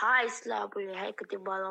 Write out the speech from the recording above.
Hai, slabule, hai că te bat la